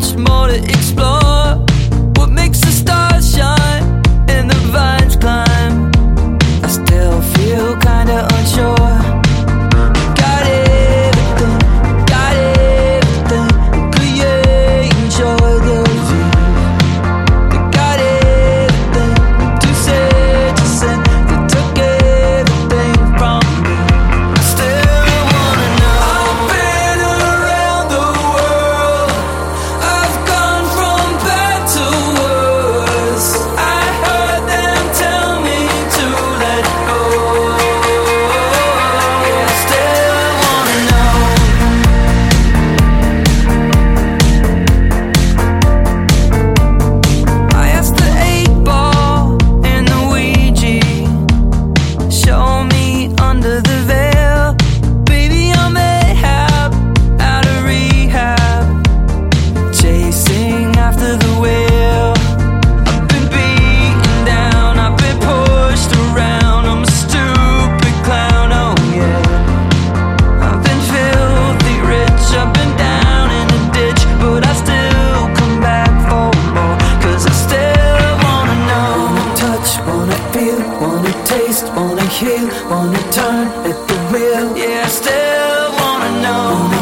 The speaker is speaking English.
much more to explore. Feel, wanna taste, wanna heal, wanna turn at the wheel. Yeah, I still wanna know. Wanna